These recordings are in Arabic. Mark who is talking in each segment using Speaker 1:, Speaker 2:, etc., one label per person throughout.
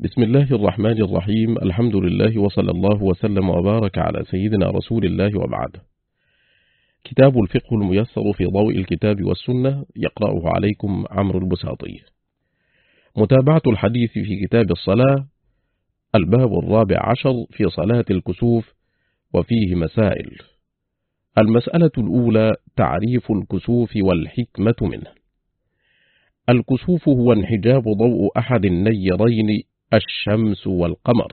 Speaker 1: بسم الله الرحمن الرحيم. الحمد لله وصلى الله وسلم وبارك على سيدنا رسول الله وبعد. كتاب الفقه الميسر في ضوء الكتاب والسنة يقرأه عليكم عمرو البساطي. متابعة الحديث في كتاب الصلاة الباب الرابع عشر في صلاة الكسوف وفيه مسائل. المسألة الأولى تعريف الكسوف والحكمة منه. الكسوف هو انحجاب ضوء أحد النيرين الشمس والقمر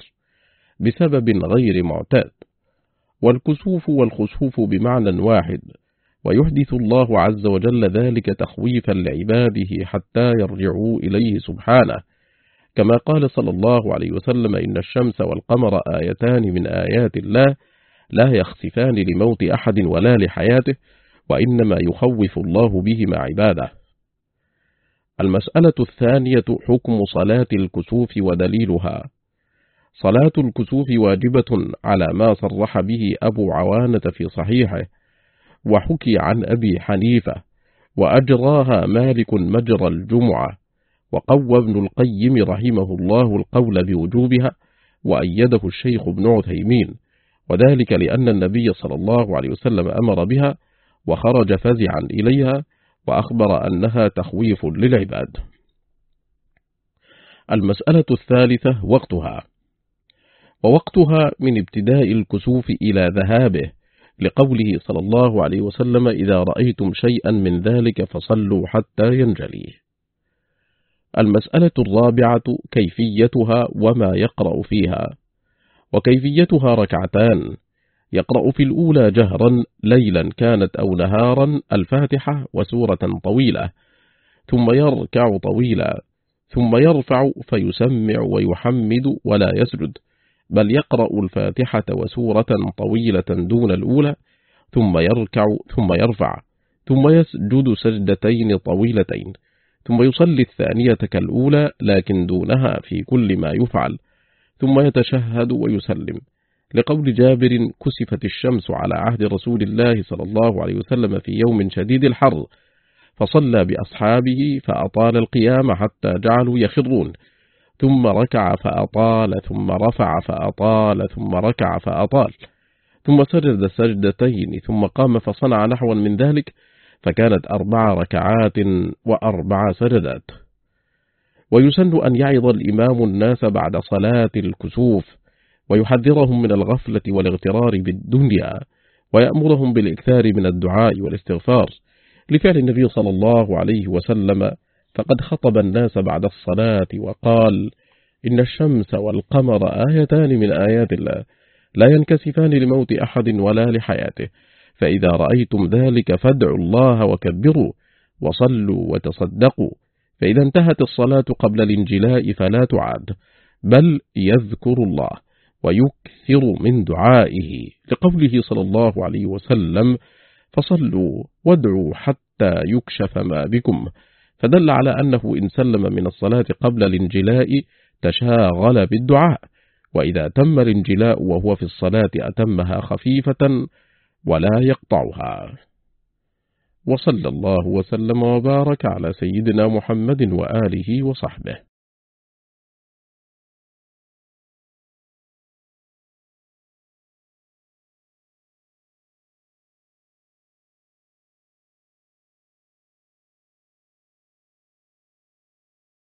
Speaker 1: بسبب غير معتاد والكسوف والخسوف بمعنى واحد ويحدث الله عز وجل ذلك تخويفا لعباده حتى يرجعوا إليه سبحانه. كما قال صلى الله عليه وسلم إن الشمس والقمر آيتان من آيات الله لا يخسفان لموت أحد ولا لحياته وإنما يخوف الله بهما عباده. المسألة الثانية حكم صلاة الكسوف ودليلها. صلاة الكسوف واجبة على ما صرح به أبو عوانة في صحيحه وحكي عن أبي حنيفة وأجراها مالك مجرى الجمعة وقوى ابن القيم رحمه الله القول بوجوبها وأيده الشيخ ابن عثيمين وذلك لأن النبي صلى الله عليه وسلم أمر بها وخرج فزعا إليها وأخبر أنها تخويف للعباد. المسألة الثالثة وقتها. ووقتها من ابتداء الكسوف إلى ذهابه لقوله صلى الله عليه وسلم إذا رأيتم شيئا من ذلك فصلوا حتى ينجلي. المسألة الرابعة كيفيتها وما يقرأ فيها. وكيفيتها ركعتان. يقرأ في الأولى جهرا ليلا كانت أو نهارا الفاتحة وسورة طويلة ثم يركع طويلا ثم يرفع فيسمع ويحمد ولا يسجد بل يقرأ الفاتحة وسورة طويلة دون الأولى ثم يركع ثم يرفع ثم يسجد سجدتين طويلتين ثم يصلي الثانية كالأولى لكن دونها في كل ما يفعل ثم يتشهد ويسلم. لقول جابر كسفت الشمس على عهد رسول الله صلى الله عليه وسلم في يوم شديد الحر فصلى بأصحابه فأطال القيام حتى جعلوا يخرون ثم ركع فأطال ثم رفع فأطال ثم ركع فأطال ثم سجد سجدتين ثم قام فصنع نحوا من ذلك فكانت أربع ركعات وأربع سجدات. ويسن أن يعظ الإمام الناس بعد صلاة الكسوف ويحذرهم من الغفلة والاغترار بالدنيا ويأمرهم بالإكثار من الدعاء والاستغفار. لفعل النبي صلى الله عليه وسلم فقد خطب الناس بعد الصلاة وقال إن الشمس والقمر آيتان من آيات الله لا ينكسفان لموت أحد ولا لحياته فإذا رأيتم ذلك فادعوا الله وكبروا وصلوا وتصدقوا فإذا انتهت الصلاة قبل الانجلاء فلا تعاد بل يذكر الله. ويكثر من دعائه لقوله صلى الله عليه وسلم فصلوا وادعوا حتى يكشف ما بكم. فدل على أنه إن سلم من الصلاة قبل الانجلاء تشاغل بالدعاء وإذا تم الانجلاء وهو في الصلاة أتمها خفيفة ولا يقطعها. وصلى الله وسلم وبارك على سيدنا محمد وآله وصحبه.